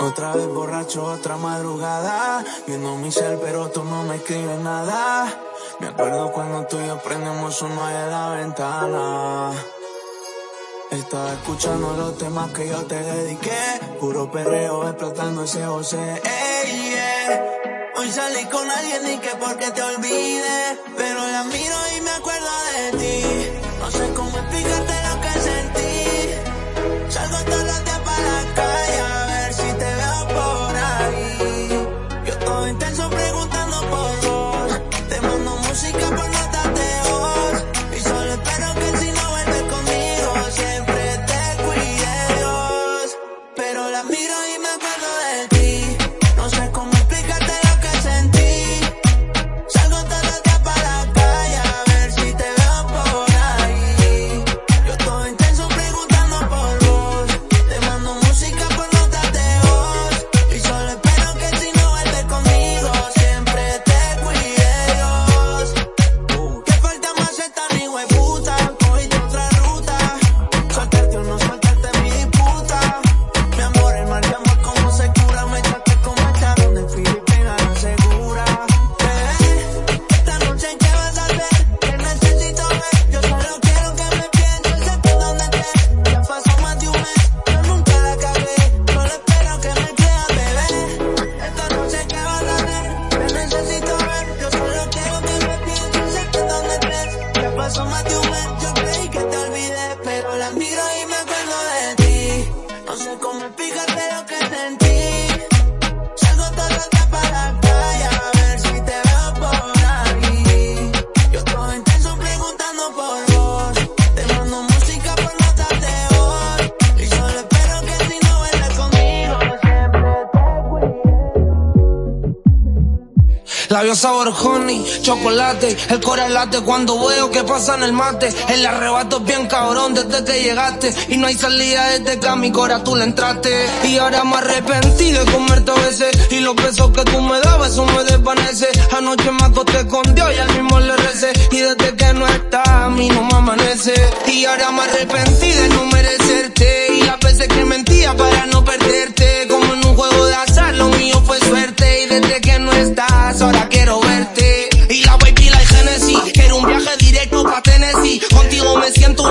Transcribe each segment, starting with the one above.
Otra vez borracho, otra madrugada. Viendo mi cel, pero tú no me escribes nada. Me acuerdo cuando tú y yo prendemos uno ahí en la ventana. Estaba escuchando los temas que yo te dediqué. Puro perreo explotando ese José. Hoy salí con alguien y que porque te olvide. Pero la miro y me acuerdo de ti. No sé cómo explicarte Labios sabor honey, chocolate, el corazón late cuando veo que pasa en el mate. El arrebato es bien cabrón desde que llegaste y no hay salida desde que a mi cora tú le entraste. Y ahora me arrepentí de comerte a veces y los besos que tú me dabas eso me desvanece. Anoche me acosté con Dios y al mismo le recé y desde que no está a mí no me amanece. Y ahora me arrepentí de no merecerte y las veces que mentía para no perderte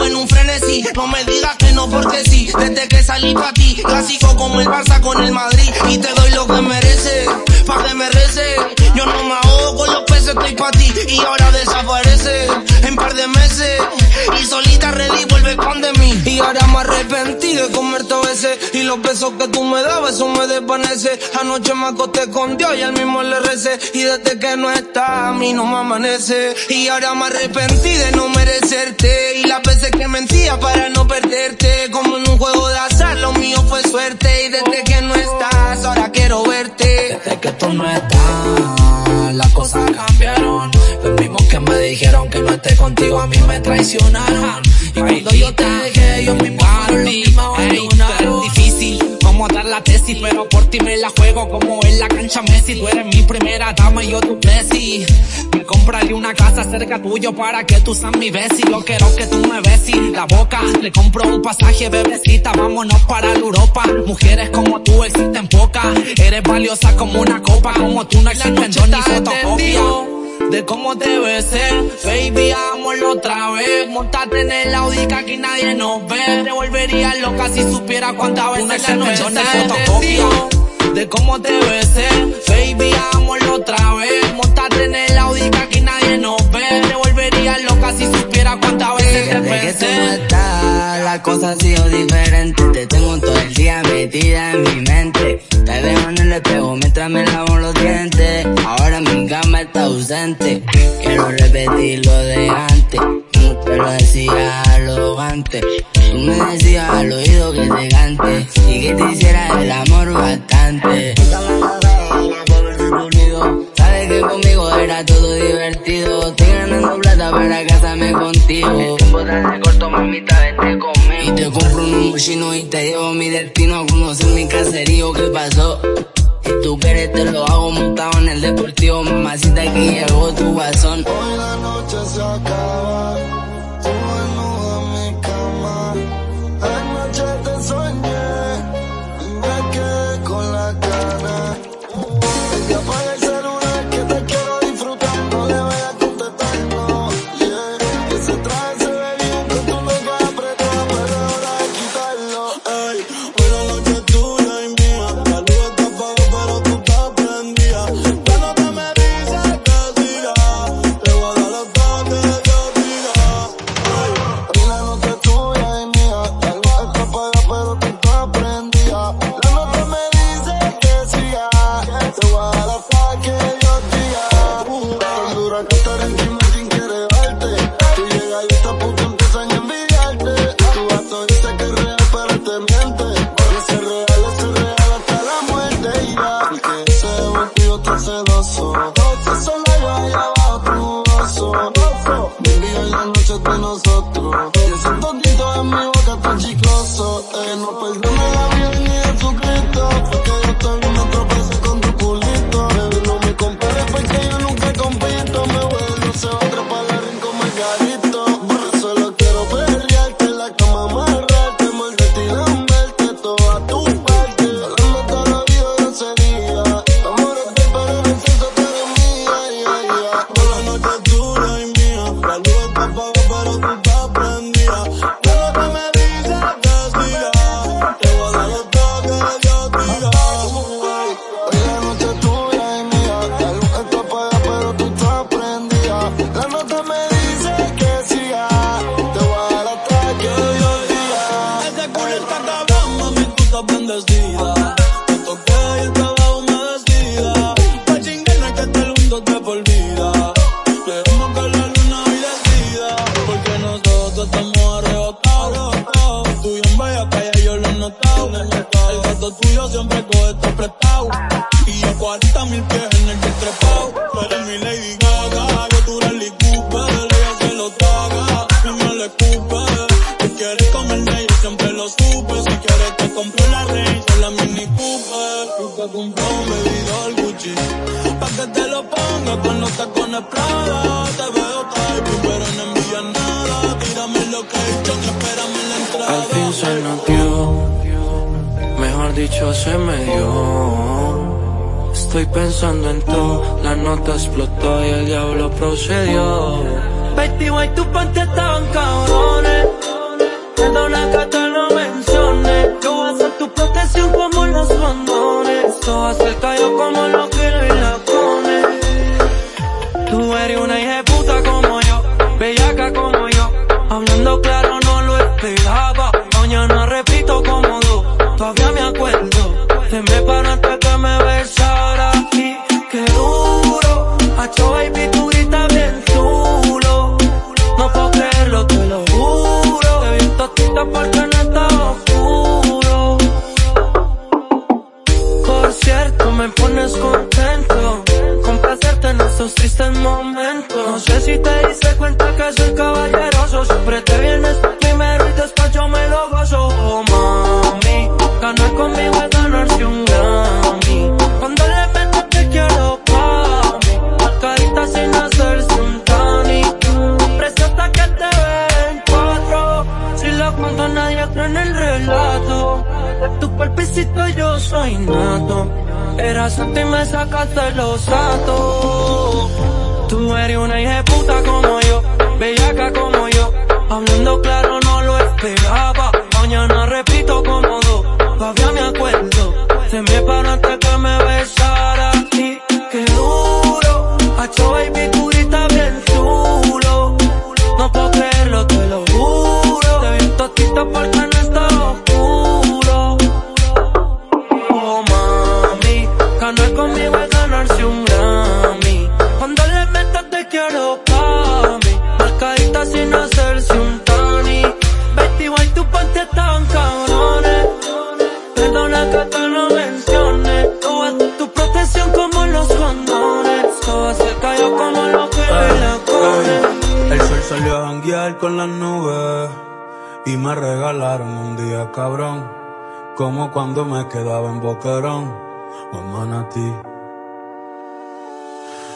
en un frenesí. No me digas que no porque sí. Desde que salí pa' ti clásico como el Barça con el Madrid. Y te doy lo que merece pa' que me rece. Yo no me ahogo con los peces estoy pa' ti. Y ahora desaparece en par de meses. Y solita ready vuelve con de y ahora me arrepentí de comerte a veces. Y los besos que tú me dabas eso me desvanece. Anoche me acosté con Dios y al mismo le recé. Y desde que no está a mí no me amanece. Y ahora me arrepentí de no merecerte. Y las veces que mentía para no perderte. Como en un juego de azar lo mío fue suerte. Y desde que no estás ahora quiero verte. Desde que tú no estás, las cosas cambiaron. Los mismos que me dijeron que no esté contigo a mí me traicionaron. Y cuando yo te ti me la juego como en la cancha Messi. Tú eres mi primera dama y yo tu Messi. Me compraré una casa cerca tuyo para que tú seas mi besi. Yo quiero que tú me besis la boca. Le compro un pasaje, bebecita, vámonos para la Europa. Mujeres como tú existen pocas. Eres valiosa como una copa, como tú no existen dos ni fotocopia de cómo te besé. Baby, hagámoslo otra vez. Montate en el Audi que aquí nadie nos ve. Te volvería loca si supiera cuántas veces te besé. De cómo te besé. Baby, hagámoslo otra vez. Montate en el Audi que aquí nadie nos ve. Te volvería loca si supiera cuántas veces te Desde que tú no estás, la cosa ha sido diferente. Te tengo todo el día metida en mi mente. Te veo en el espejo mientras me lavo los dientes. Ahora mi cama está ausente. Quiero repetir lo de antes. No te lo decía arrogante. Tú me decías al oído que te cante. Y que te hiciera el amor bastante. Sabes que conmigo era todo divertido. Estoy ganando plata para casarme contigo. El tiempo te corto, mamita, vente conmigo. Y te compro un mochino y te llevo a mi destino a conocer mi caserío. ¿Qué pasó? Si tú quieres te lo hago montado en el deportivo. Mamacita que llegó tu guasón. Hoy la noche se acaba, Yo anotado. El gato tuyo siempre coge todo prestado. Y yo 40 mil pies en el trepao. Tú eres mi Lady Gaga, yo tú eres Lee Cooper. Ella se lo traga, mi me le escupe. Tú quieres comerme, yo siempre lo supe. Si quieres te compro la Range o la Mini Cooper. Tú te compró un bebidor Gucci. Pa' que te lo ponga con los tacones Prada. Te veo type, pero no envías nada. Tírame lo que he hecho, que espérame en la entrada. Al fin se dicho se me dio. Estoy pensando en todo, la nota explotó y el diablo procedió. Betty White, tu panty estaban cabrones. Cuando la cata no menciones, yo voy a hacer tu protección como los condones. Todo va a ser callo como los quiero y la cone. Tú eres una hija puta como yo, bellaca como yo. Hablando claro, no lo esperaba. Mañana repito como Todavía me acuerdo de me paro antes que me besara y que duro. Hacho baby, tú gritas bien chulo. No puedo creerlo, te lo juro. Te vi tostita porque no está oscuro. Por cierto, me pones contento. Complacerte en estos tristes momentos. No sé si te diste cuenta que soy caballeroso, siempre te Era santo y me sacaste los datos. Tú eres una hija puta como yo, bellaca como yo. Hablando claro no lo esperaba. Mañana repito como dos, todavía me acuerdo. Se me paró ante Ganar conmigo es ganarse un Grammy. Cuando le meto te quiero pa' mí. Marcadita sin hacerse un tani. Betty White, tu ponte tan cabrones. Perdona que te lo mencione. Tú tu protección como los condones. Todo se cayó como lo que ay, la ay, El sol salió a janguear con las nubes. Y me regalaron un día cabrón, como cuando me quedaba en Boquerón o manatí.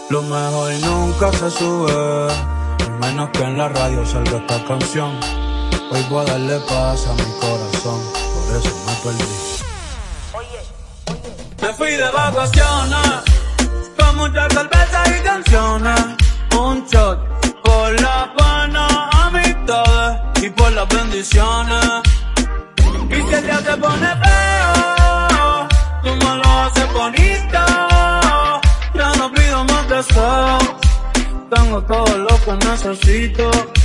Lo mejor nunca se sube, menos que en la radio salga esta canción. Hoy voy a darle paz a mi corazón, por eso me perdí. Me fui de vacaciones, con muchas cervezas y canciones. Un shot por la buena amistad y por las bendiciones. Y se pone haces bonito. Ya no pido más deseo, tengo todo lo que necesito.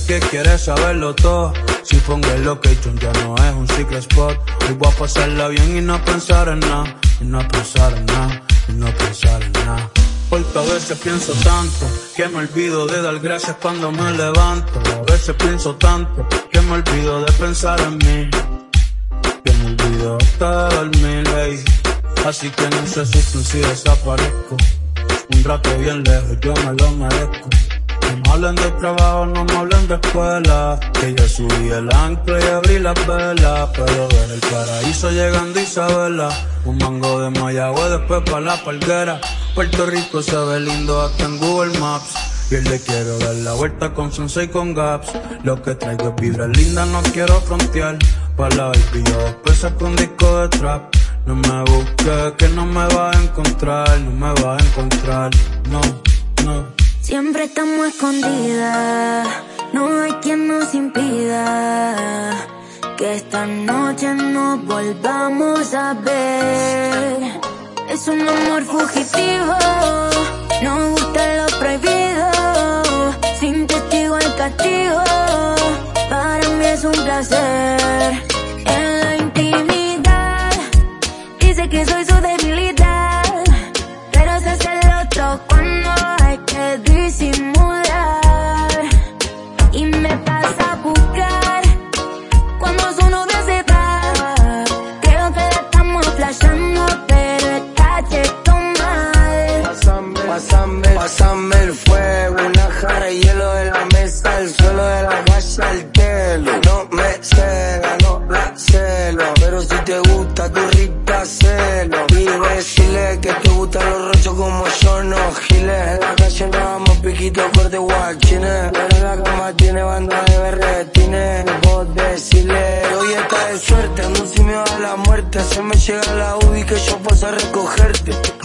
Gente que quiere saberlo todo. Si pongo el location ya no es un secret spot. Hoy voy a pasarla bien y no pensar en nada, y no pensar en nada, y no pensar en nada. Porque a veces pienso tanto que me olvido de dar gracias cuando me levanto. A veces pienso tanto que me olvido de pensar en mí. Que me olvido hasta dormir, ey. Así que no se asusten si desaparezco. Un rato bien lejos, yo me lo merezco. No me hablen de trabajo, no me hablen de escuela. Que ya subí el ancla y abrí las velas. Pero ver el paraíso llegando Isabela. Un mango de Mayagüe, después pa' la palguera. Puerto Rico se ve lindo hasta en Google Maps. Y él le quiero dar la vuelta con Sunset y con Gaps. Lo que traigo es vibra linda, no quiero frontear. Pa' la baby yo después saco un disco de trap. No me busques, que no me vas a encontrar, no me vas a encontrar, no, no. Siempre estamos escondidas, no hay quien nos impida que esta noche nos volvamos a ver. Es un amor fugitivo, nos gusta lo prohibido, sin testigo el castigo, para mí es un placer. De hielo de la mesa, el suelo de la casa, el telo. No me cega, no la celo, pero si te gusta tu rica celo. Y decirle que te gustan los rochos como yo, no giles. En la calle no damos piquitos corte guachines, pero la cama tiene banda de berretines. No puedo decirle, hoy está de suerte, ando si me va la muerte. Se me llega la UBI que yo paso a recogerte.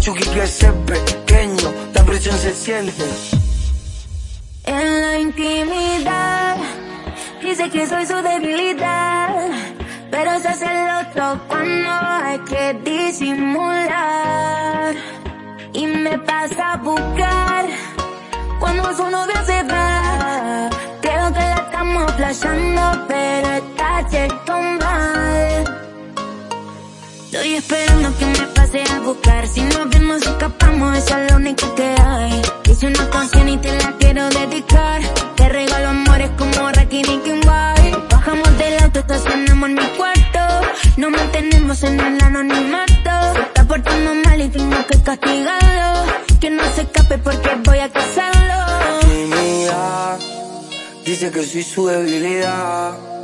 Que es pequeño, la presión se siente. En la intimidad, dice que soy su debilidad. Pero se hace el otro cuando hay que disimular. Y me pasa a buscar cuando su novia se va. Creo que la estamos flashando, pero está cheto. Estoy esperando que me pase a buscar. Si nos vemos, escapamos, esa es la única que hay. Hice una canción y te la quiero dedicar. Te regalo amores como Rakim y. Bajamos del auto, estacionamos en mi cuarto. Nos mantenemos en el anonimato. Se está portando mal y tengo que castigarlo. Que no se escape porque voy a casarlo. Dice que soy su debilidad.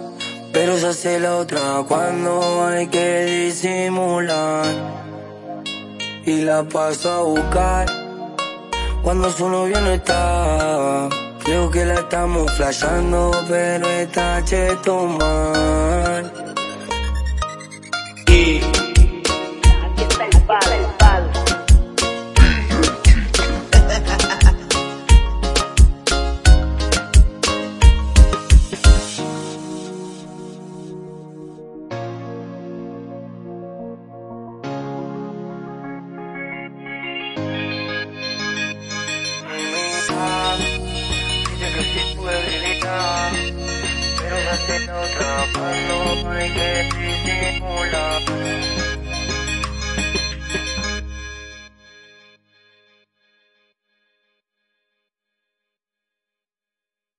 Pero se hace la otra cuando hay que disimular. Y la paso a buscar cuando su novio no está. Creo que la estamos flashando, pero está cheto mal. Pero se hace la otra cuando hay que disimular.